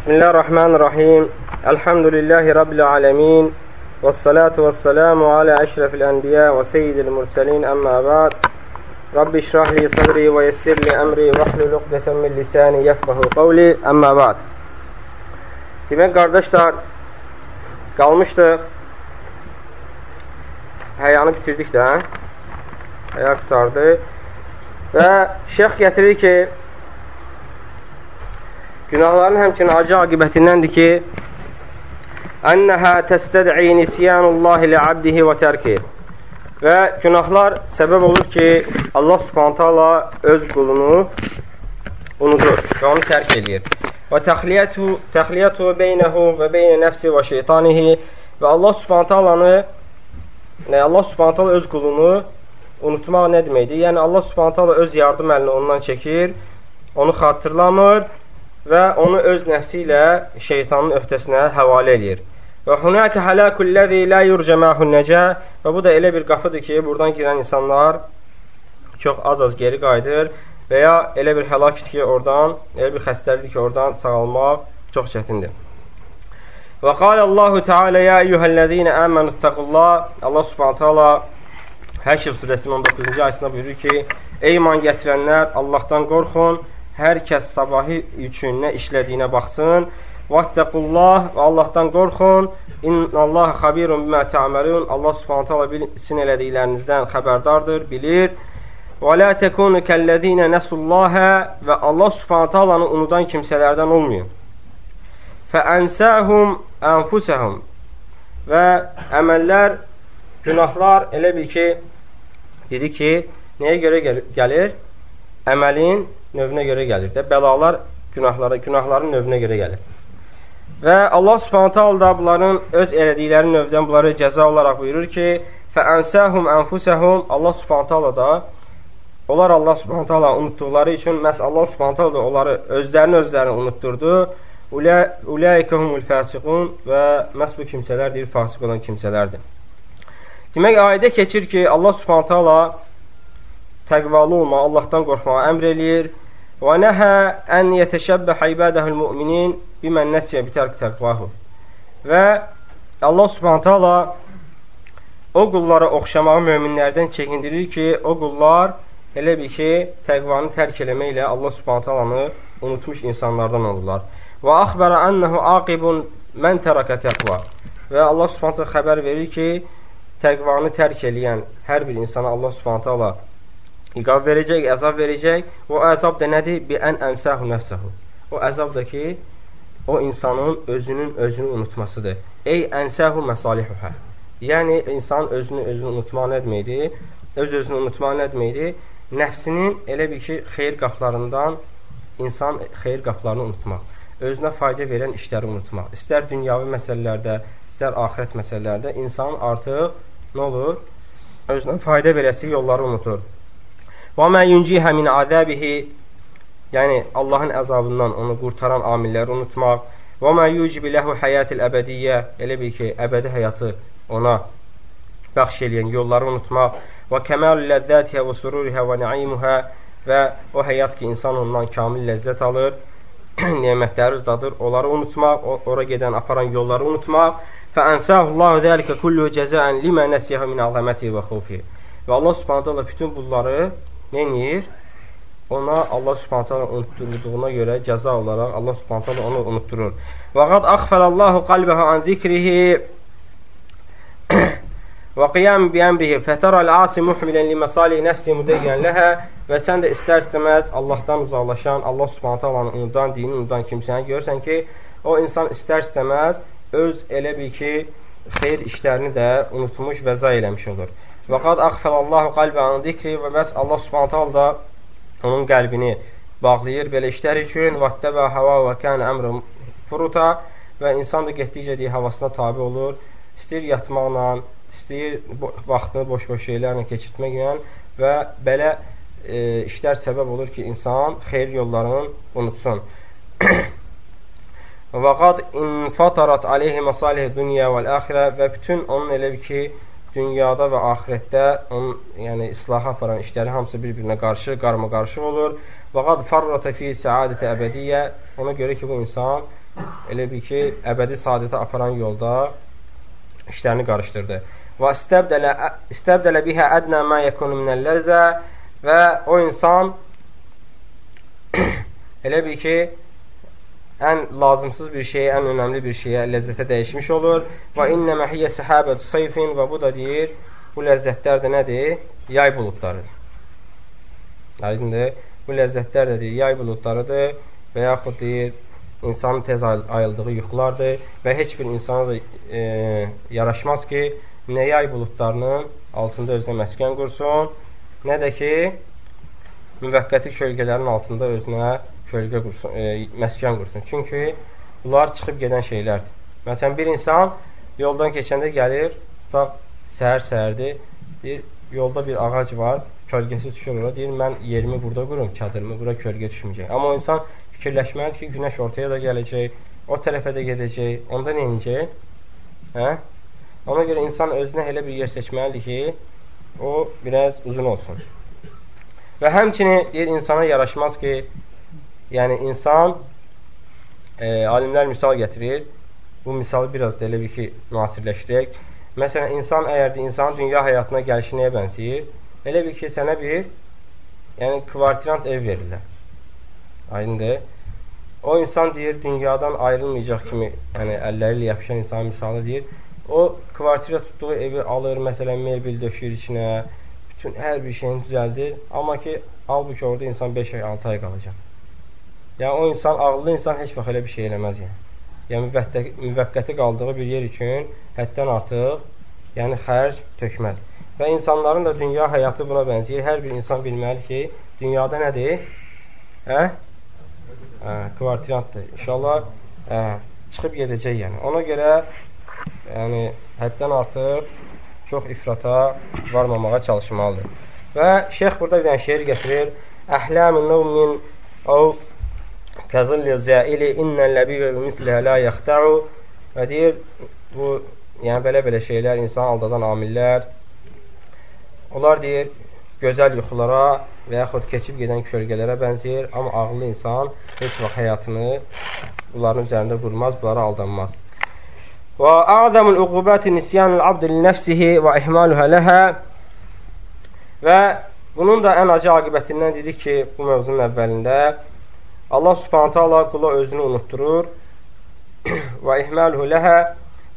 بسم الله الرحمن الرحيم الحمد لله رب العالمين والصلاة والسلام على أشرف الأنبياء وسيد المرسلين أما بعد رب اشرح لي صدري ويسر لي أمري واحلل لقدة من لساني يفقه قولي أما بعد Demek kardeşler kalmıştık. Heyanı bitirdik de. He? Heya kurtardı. Ve şeyh getirir ki Günahların həmçinin acı aqibətindəndir ki, Ənəhə təstəd'i nisyanullahi li'abdihi və tərki Və günahlar səbəb olur ki, Allah subhanətə Allah öz qulunu unudur və onu tərk edir. Və təxliyyətu, təxliyyətu beynəhu və beynə nəfsi və şeytanihi və Allah subhanətə Allah'ını yəni Allah subhanətə Allah öz qulunu unutmaq nə deməkdir? Yəni Allah subhanətə Allah öz yardım əlini ondan çəkir, onu xatırlamır və onu öz nəfsi ilə şeytanın öhdəsinə həvalə edir. Və hunəkə hələkülləzi lə yurcə məhun nəcə və bu da elə bir qapıdır ki, buradan girən insanlar çox az-az geri qayıdır və ya elə bir həlakdir ki, oradan, elə bir xəstəlikdir ki, oradan sağalmaq çox çətindir. Və qalə Allahu Teala ya eyyuhəl-ləzina əmənu ittəqullah Allah Subhanahu taala Həşr surəsinin 19-cu ayəsində buyurur ki: Ey iman gətirənlər, Allahdan qorxun hər kəs sabahı üçün nə işlədiyinə baxsın. Vattəqullah və Allahdan qorxun. İnnallah xabirun bimə tə'məlun. Allah Subhanahu taala sizin elədiklərinizdən xəbərdardır, bilir. Və la tekunu kəllezina nasullaha və Allah Subhanahu taalanı unudan kimsələrdən olmayın. Fəənsəhum anfusəhum və əməllər, günahlar elə bil ki, dedi ki, nəyə görə gəlir? Əməlin növünə görə gəlir də. Bəlalar günahlara, günahların növünə görə gəlir. Və Allah Subhanahu taala da bunların öz elədikləri növdən bunları cəza olaraq buyurur ki: "Fəənsəhum anfusəhum" Allah Subhanahu taala da onlar Allah Subhanahu taala unutduqları üçün məhz Allah Subhanahu taala da onları özlərini özlərini unutturdu. Ulaikahumul fasiqun və məhz bu kimsələr deyir fasıq olan kimsələrdir. Demək ayədə keçir ki, Allah Subhanahu taala təqvalı olmağı, Allahdan qorxmağı əmr eləyir. Nəhə ən yetəşəbbəhə ibadəhül müminin bimən nəsiyə bitərk təqvahu. Və Allah subhanət hala o qullara oxşamağı möminlərdən çəkindirir ki, o qullar elə bir ki, təqvanı tərk eləməklə Allah subhanət halanı unutmuş insanlardan olurlar. Və axbərə ənəhu aqibun mən tərəkə təqva. Və Allah subhanət xəbər verir ki, təqvanı tərk eləyən hər bir insana Allah subhanət hala İqab verəcək, əzab verəcək. O əzab da nədir? Bi ən ənsəhu nəfsəhu. O əzab da ki, o insanın özünün özünü unutmasıdır. Ey ənsəhu məsalihuhə. Yəni, insan özünü özünü unutmaq nə deməkdir? Öz özünü unutmaq nə deməkdir? Nəfsinin elə bir ki, xeyir qaplarından insan xeyir qaplarını unutmaq. Özünə fayda verən işləri unutmaq. İstər dünyavi məsələlərdə, istər axirət məsələlərdə insan artıq nə olur? Özünə fayda verəsi yolları unutur. Və mə yuncihə min azəbihi yəni Allahın əzabından onu qurtaran amilləri unutmaq və mə yucibi ləhu həyatil əbədiyyə elə bil ki, əbədi həyatı ona bəxş eləyən yolları unutmaq və kəmal ləzzətihə və sururihə və naimuhə və o həyat ki, insan ondan kamil ləzzət alır, nemətləri dadır, onları unutmaq, ora gedən, aparan yolları unutmaq. Fəənsəhullahu zəlikə kullu cəzəən limə nəsiyyəhə min əzəməti və xufi. Və Allah subhanətə bütün bunları neyir? Ona Allah subhanətələ unutturduğuna görə cəza olaraq Allah subhanətələ onu unutturur. Və qad axfərəllahu qalbəhə an zikrihi və qiyam biyəmrihi fətərəl asi muhmilən li məsali nəfsi müdeyyən ləhə və sən də istər-istəməz Allahdan uzaqlaşan, Allah subhanətələ unudan, dini unudan kimsəni görürsən ki, o insan istər-istəməz öz elə bir ki, xeyr işlərini də unutmuş və zay eləmiş olur. Və qad axfəlallahu qalbə an zikri və bəs Allah subhanətə da onun qəlbini bağlayır belə işlər üçün vattəbə hava və kən əmrə furuta və insan da getdikcə deyə havasına tabi olur. İstəyir yatmaqla, istəyir vaxtını boş-boş şeylərlə keçirtməklə və belə e, işlər səbəb olur ki, insan xeyir yollarını unutsun. və qad infatarat aleyhi məsalih dünya vəl-əxirə və bütün onun elə ki, dünyada və axirətdə onun, yəni islaha aparan işləri hamısı bir-birinə qarşı, qarma-qarışıq olur. Və qad farrata fi səadəti əbədiyyə. Ona görə ki, bu insan elə bir ki, əbədi saadətə aparan yolda işlərini qarışdırdı. Və istəbdələ istəbdələ bihə ədnə mə yekunu minəl-ləzzə və o insan elə bir ki, ən lazımsız bir şeyə, ən önəmli bir şeyə ləzzətə dəyişmiş olur. Və innə məhiyyə səhabətü sayfin və bu da deyir, bu ləzzətlər də nədir? Yay buludlarıdır. Aydındır. Bu ləzzətlər də deyir, yay buludlarıdır və yaxud deyir, insanın tez ayıldığı yuxulardır və heç bir insana da e, yaraşmaz ki, nə yay buludlarının altında özünə məskən qursun, nə də ki, müvəqqəti kölgələrin altında özünə kölgə qursun, e, məskən qursun. Çünki bunlar çıxıb gedən şeylərdir. Məsələn, bir insan yoldan keçəndə gəlir, tutaq səhər-səhərdir, deyir, yolda bir ağac var, kölgəsi düşür ora, deyir, mən yerimi burada qurum, çadırımı, bura kölgə düşməyəcək. Amma o insan fikirləşməlidir ki, günəş ortaya da gələcək, o tərəfə də gedəcək, onda nə edəcək? Hə? Ona görə insan özünə elə bir yer seçməlidir ki, o biraz uzun olsun. Və həmçinin deyir, insana yaraşmaz ki, Yəni, insan, e, alimlər misal gətirir, bu misalı biraz da elə bir ki, müasirləşdirək. Məsələn, insan əgər insanın dünya həyatına gəlişi nəyə bənzəyir? Elə bir ki, sənə bir yəni, kvartirant ev verirlər. Aydındır. O insan deyir, dünyadan ayrılmayacaq kimi, yəni əlləri ilə yapışan insanın misalı deyir, o kvartirə tutduğu evi alır, məsələn, mebel döşür içinə, bütün hər bir şeyini düzəldir. Amma ki, halbuki orada insan 5 ay, 6 ay qalacaq. Yəni o insan, ağıllı insan heç vaxt elə bir şey eləməz yəni. Yəni müvəqqəti, müvəqqəti qaldığı bir yer üçün həddən artıq, yəni xərc tökməz. Və insanların da dünya həyatı buna bənzəyir. Hər bir insan bilməli ki, dünyada nədir? Hə? Hə, kvartirantdır. İnşallah hə, çıxıb gedəcək yəni. Ona görə yəni həddən artıq çox ifrata varmamağa çalışmalıdır. Və şeyx burada bir dənə şeir gətirir. Əhləmin nəvmin əv Kəzilli zəili innən ləbiyyə mislə la yaxta'u və deyir, bu, yəni belə-belə şeylər, insan aldadan amillər, onlar deyir, gözəl yuxulara və yaxud keçib gedən kölgələrə bənzəyir, amma ağıllı insan heç vaxt həyatını bunların üzərində qurmaz, bunlara aldanmaz. Və a'zamul uqubəti nisyanul abd li nəfsihi və ihmaluha laha və bunun da ən acı aqibətindən dedik ki, bu mövzunun əvvəlində Allah subhanətə Allah qula özünü unutturur. Və ihməluhu ləhə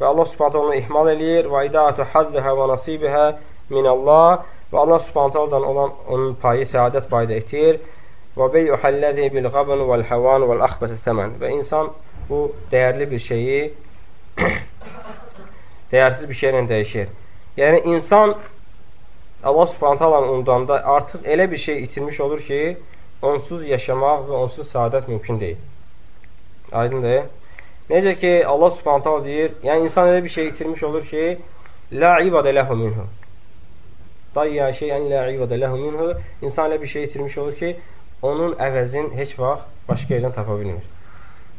və Allah subhanətə onu ihmal eləyir. Və idaətü haddəhə və nasibəhə minəllah və Allah subhanətə Allahdan olan onun payı səadət payda etir və beyu həlləzi bil qabın vəl həvan vəl əxbəsə təmən və insan bu dəyərli bir şeyi dəyərsiz bir şeylə dəyişir. Yəni, insan Allah subhanətə Allahın undanda artıq elə bir şey itirmiş olur ki, onsuz yaşamaq və onsuz saadət mümkün deyil. Aydındır? Necə ki, Allah subhanətə deyir, yəni insan elə bir şey itirmiş olur ki, La ibadə ləhu minhu. Dayya şeyən la ibadə ləhu minhu. İnsan elə bir şey itirmiş olur ki, onun əvəzin heç vaxt başqa yerdən tapa bilmir.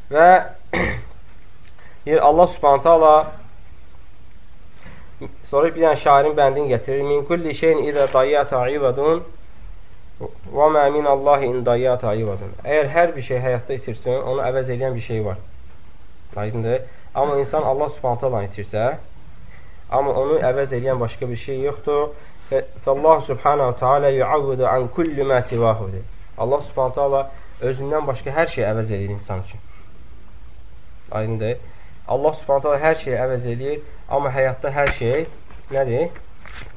Və deyir, Allah subhanətə Allah sonra bir dənə şairin bəndini gətirir. Min kulli şeyin idə dayyətə ibadun Və mə min Allahi indayyat ayivadun. Əgər hər bir şey həyatda itirsin, onu əvəz edən bir şey var. Aydındır. Amma insan Allah subhanətə Allah itirsə, amma onu əvəz edən başqa bir şey yoxdur. Fəllahu subhanahu teala yuavvidu an kulli mə sivahudur. Allah subhanətə Allah özündən başqa hər şeyi əvəz edir insan üçün. Aydındır. Allah subhanətə Allah hər şeyi əvəz edir, amma həyatda hər şey nədir?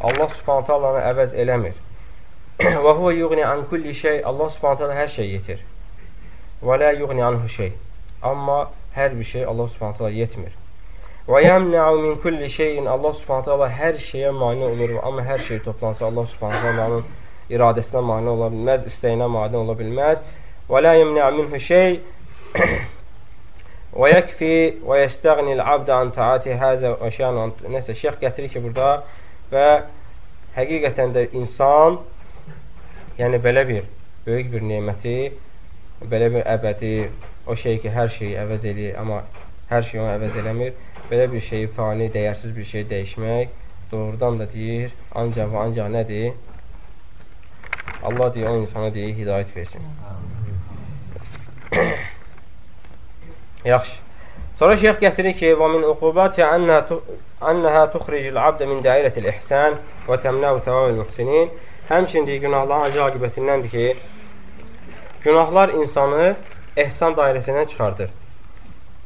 Allah subhanətə Allah'ını əvəz eləmir. Və huvə yuğni an kulli şey Allah subhanətə hər şey yetir. Və lə yuğni anhu şey. Amma hər bir şey Allah subhanətə yetmir. Və yəmnəu min kulli şeyin Allah subhanətə hər şeyə mani olur. Amma hər şey toplansa Allah subhanətə onun iradəsinə mani ola bilməz, istəyinə mani ola bilməz. Və lə yəmnəu minhu şey və yəkfi və yəstəğnil abdə an taati həzə və şənu nəsə şeyx gətirir ki, burada və həqiqətən də insan Yəni belə bir böyük bir neməti, belə bir əbədi, o şey ki, hər şeyi əvəz edir, amma hər şey onu əvəz eləmir. Belə bir şeyi fani, dəyərsiz bir şey dəyişmək doğrudan da deyir, ancaq və ancaq nədir? Allah deyir, o insana deyir, hidayət versin. Yaxşı. Sonra şeyx gətirir ki, və min uqubati annəhə tuxricul abdə min dairətil ihsan və təmnəu təvavül muhsinin. Həmçinin deyir, günahların acı aqibətindəndir ki, günahlar insanı ehsan dairəsindən çıxardır.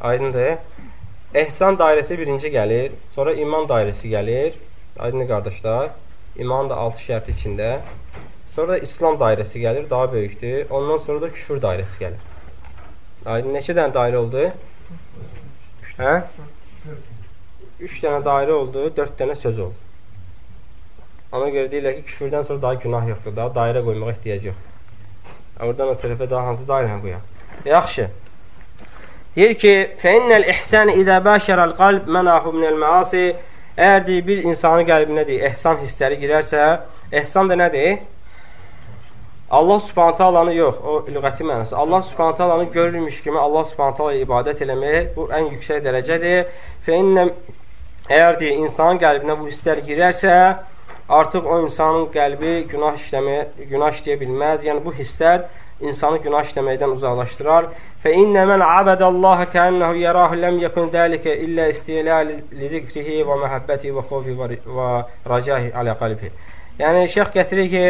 Aydındır. Ehsan dairəsi birinci gəlir, sonra iman dairəsi gəlir. Aydın qardaşlar, iman da 6 şərti içində. Sonra İslam dairəsi gəlir, daha böyükdür. Ondan sonra da küfür dairəsi gəlir. Aydın neçə dənə dairə oldu? Hə? 3 dənə dairə oldu, 4 dənə söz oldu. Ona görə deyirlər ki, küfürdən sonra daha günah yoxdur, daha dairə qoymağa ehtiyac yoxdur. Hə, oradan o tərəfə daha hansı dairə qoyaq? Yaxşı. Deyir ki, "Fəinnəl ihsan izə bəşərəl qalb mənahu minəl məasi" Əgər deyir, bir insanın qəlbinə deyir, ehsan hissləri girərsə, ehsan da nədir? Allah Subhanahu taalanı yox, o lüğəti mənası. Allah Subhanahu taalanı görürmüş kimi Allah Subhanahu taala ibadət eləmək bu ən yüksək dərəcədir. Fəinnə əgər deyir, insanın qəlbinə bu hisslər girərsə, artıq o insanın qəlbi günah işləməyə, günah işləyə bilməz. Yəni bu hisslər insanı günah işləməkdən uzaqlaşdırar. Fə innə mən abədəllaha kənnəhu yərahu ləm yəkun dəlikə illə istilə li zikrihi və məhəbbəti və xofi və racahi alə qalbi. Yəni şeyx gətirir ki,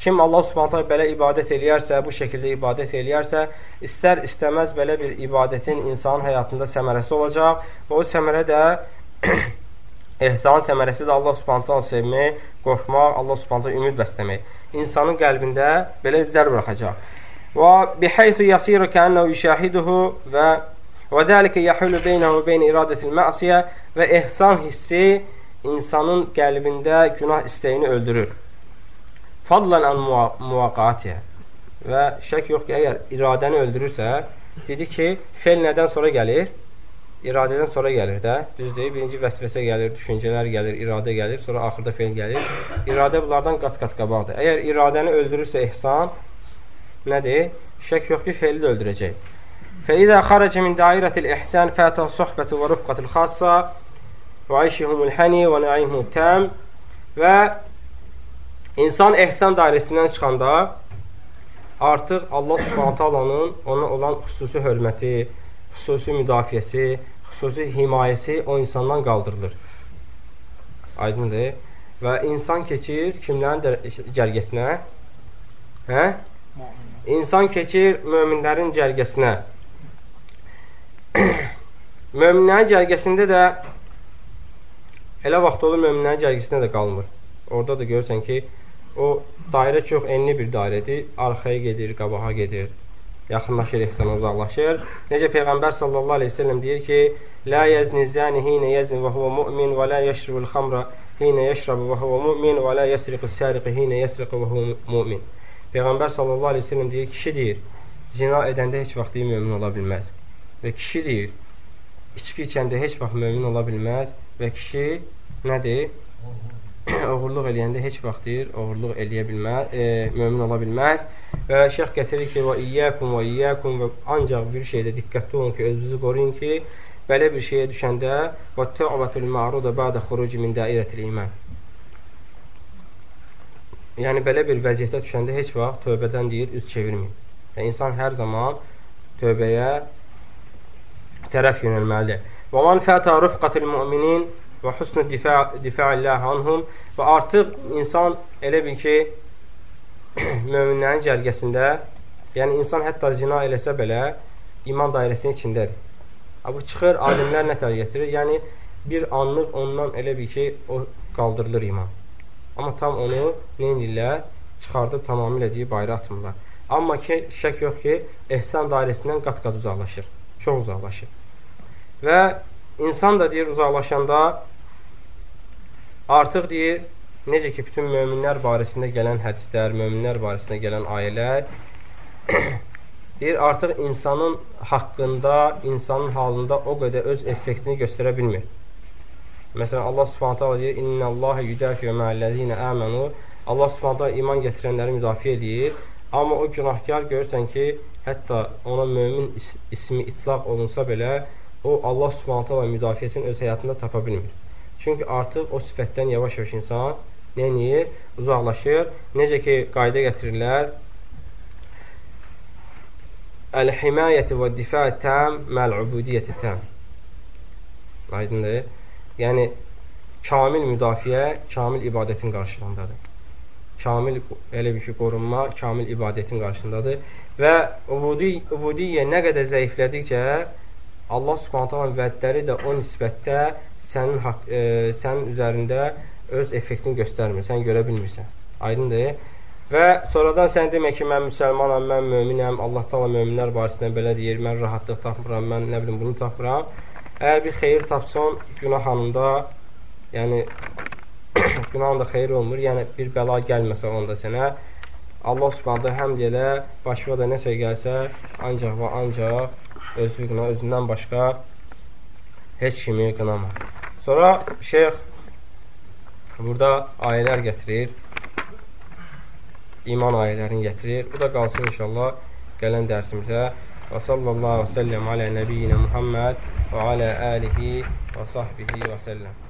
Kim Allah Subhanahu belə ibadət eləyərsə, bu şəkildə ibadət eləyərsə, istər istəməz belə bir ibadətin insanın həyatında səmərəsi olacaq və o səmərə də ehsan səmərəsi də Allah Subhanahu sevmək, qorxmaq, Allah Subhanahu ümid bəsləmək. İnsanın qəlbində belə izlər buraxacaq. Və bihaythu yasiru kənəhu yüşahiduhu və və dəlikə yahulu beynəhu beyn iradətil məsiyə və ehsan hissi insanın qəlbində günah istəyini öldürür. Fadlan an muvaqatiyə və şək yox ki, əgər iradəni öldürürsə, dedi ki, fel nədən sonra gəlir? İradədən sonra gəlir də. Düzdür, birinci vəsvəsə gəlir, düşüncələr gəlir, iradə gəlir, sonra axırda fel gəlir. İradə bunlardan qat-qat qabaqdır. Əgər iradəni öldürürsə ehsan, nədir? Şək yox ki, feli də öldürəcək. Dairətil ihsan fətə sohbəti və rufqatil xassa və ayşihumul hani və naimhum təm və İnsan ehsan dairəsindən çıxanda artıq Allah Subhanahu taalanın ona olan xüsusi hörməti, xüsusi müdafiəsi, xüsusi himayəsi o insandan qaldırılır. Aydındır? Və insan keçir kimlərin cərgəsinə? Hə? İnsan keçir möminlərin cərgəsinə. möminlərin cərgəsində də elə vaxt olur möminlərin cərgəsində də qalmır. Orada da görürsən ki, O dairə çox enli bir dairədir. Arxaya gedir, qabağa gedir. Yaxınlaşır, ehsana uzaqlaşır. Necə Peyğəmbər sallallahu aleyhi ve sellem deyir ki, La yezni zəni hinə yezni və huvə mu'min və la yeşribul xamra hinə yeşrabu və huvə mu'min və la yesriqu səriqi hinə yesriqu və huvə mu'min. Peyğəmbər sallallahu aleyhi ve sellem deyir, kişi deyir, zina edəndə heç vaxt mömin ola bilməz. Və kişi deyir, içki içəndə heç vaxt mömin ola bilməz və kişi nədir? oğurluq eləyəndə heç vaxt deyir, oğurluq eləyə bilməz, e, mömin ola bilməz. Və şeyx gətirir ki, və iyyəkum və iyyəkum və ancaq bir şeydə diqqətli olun ki, özünüzü qoruyun ki, belə bir şeyə düşəndə və tə'vatul ma'ruda ba'da xuruci min dairətil iman. Yəni belə bir vəziyyətə düşəndə heç vaxt tövbədən deyir, üz çevirməyin. Yəni insan hər zaman tövbəyə tərəf yönəlməlidir. Və man fəta rufqatil mu'minin və husnü difa'illah anhum və artıq insan elə bil ki, möminlərin cərgəsində, yəni insan hətta zina eləsə belə iman dairəsinin içindədir. Bu çıxır, alimlər nə tər getirir? Yəni, bir anlıq ondan elə bil ki, o qaldırılır iman. Amma tam onu neynirlər? Çıxardıb tamamilə deyib ayrı atmırlar. Amma ki, şək yox ki, ehsan dairəsindən qat-qat uzaqlaşır. Çox uzaqlaşır. Və İnsan da deyir uzaqlaşanda artıq deyir necə ki bütün möminlər barəsində gələn hədislər, möminlər barəsində gələn ayələr deyir artıq insanın haqqında, insanın halında o qədər öz effektini göstərə bilmir. Məsələn Allah Subhanahu taala deyir: "İnnallaha yudafi'u ma'allazina amanu." Allah Subhanahu taala iman gətirənləri müdafiə edir. Amma o günahkar görürsən ki, hətta ona mömin ismi itlaq olunsa belə, o Allah Subhanahu taala müdafiəsini öz həyatında tapa bilmir. Çünki artıq o sifətdən yavaş-yavaş insan nə edir? Uzaqlaşır. Necə ki, qayda gətirirlər. Əl-himayəti və difa təm məl-ubudiyyəti təm. Aydındır. Yəni, kamil müdafiə, kamil ibadətin qarşılığındadır. Kamil, elə bir ki, qorunma, kamil ibadətin qarşısındadır. Və ubudiyyə nə qədər zəiflədikcə, Allah subhanətələ vədləri də o nisbətdə sənin, haqq, e, sənin üzərində öz effektini göstərmir, sən görə bilmirsən. Aydındır. Və sonradan sən demək ki, mən müsəlmanam, mən möminəm, Allah təala möminlər barəsində belə deyir, mən rahatlıq tapmıram, mən nə bilim bunu tapmıram. Əgər bir xeyir tapsan, günah anında, yəni günahında xeyir olmur, yəni bir bəla gəlməsə onda sənə, Allah subhanədə həmd elə, başqa da nəsə gəlsə, ancaq və ancaq özü qına, özündən başqa heç kimi qınamır. Sonra şeyx burada ayələr gətirir, iman ayələrini gətirir. Bu da qalsın inşallah gələn dərsimizə. Və sallallahu və səlləm alə nəbiyyinə Muhammed və alə alihi və sahbihi və səlləm.